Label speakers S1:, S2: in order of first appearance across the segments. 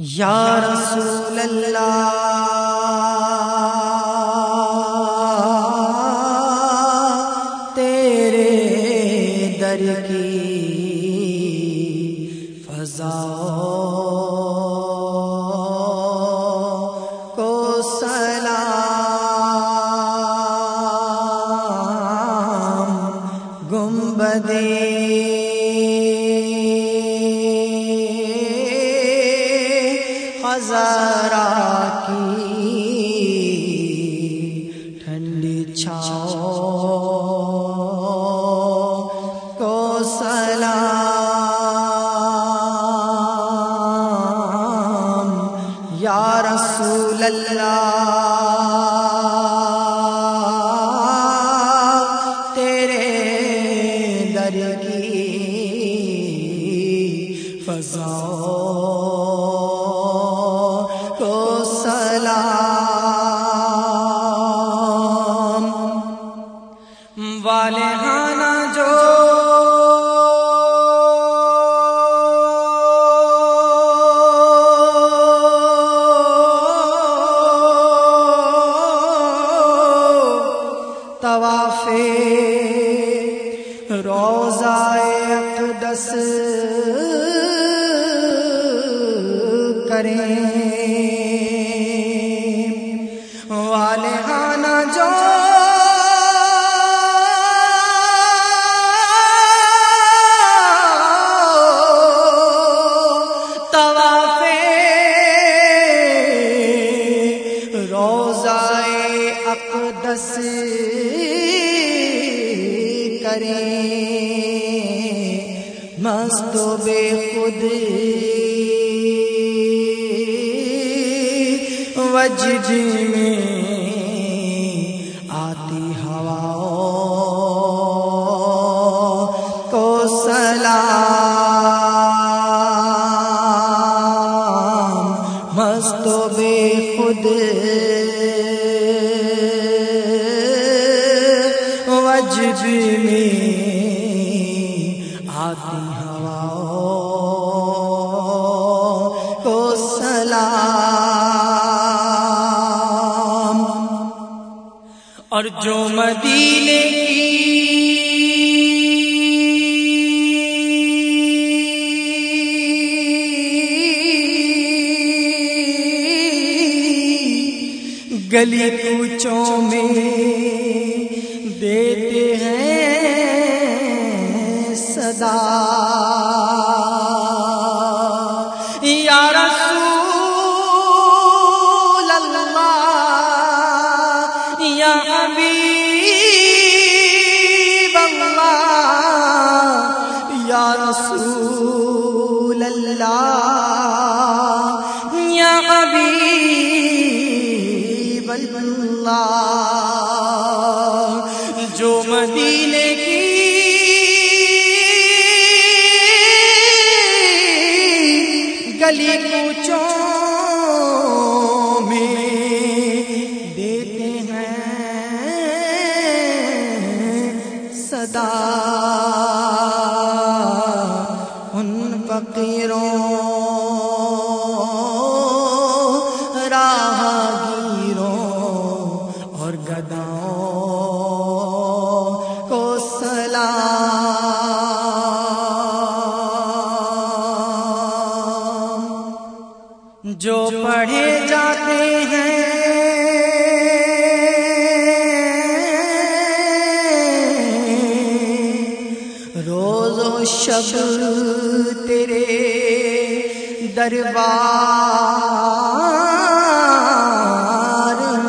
S1: یا رسول اللہ تیرے در کی فضا کو سلام گنبدے ذرا کی ٹھنڈی چھاؤ کو سلام۔ یا رسول اللہ سلام۔ والے ہانا جو طواف روزہ اقدس کریں۔ جو طواف روزہ اقدس کریں مست بے خود۔ وجد میں مست و بے خود وجب میں آتی ہوا کو سلام۔ اور جو مدینے کی گلی کوچوں میں دیتے ہیں صدا۔ یا رسول اللہ یا اللہ جو مدینے کی گلی کوچوں میں دیتے ہیں صدا شب تیرے دربار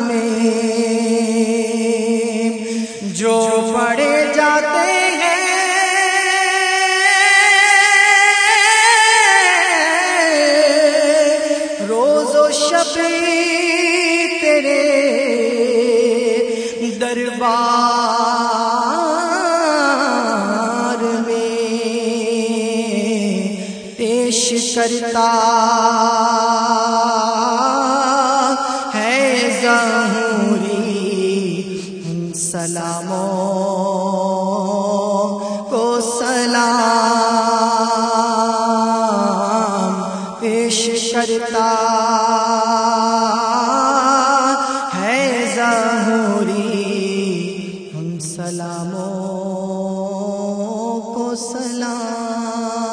S1: میں جو پڑھے جاتے ہیں روز و شب تیرے دربار کرتا ہے ظہوری ان سلاموں کو سلام پیش کرتا ہے ظہوری ہم سلاموں کو سلام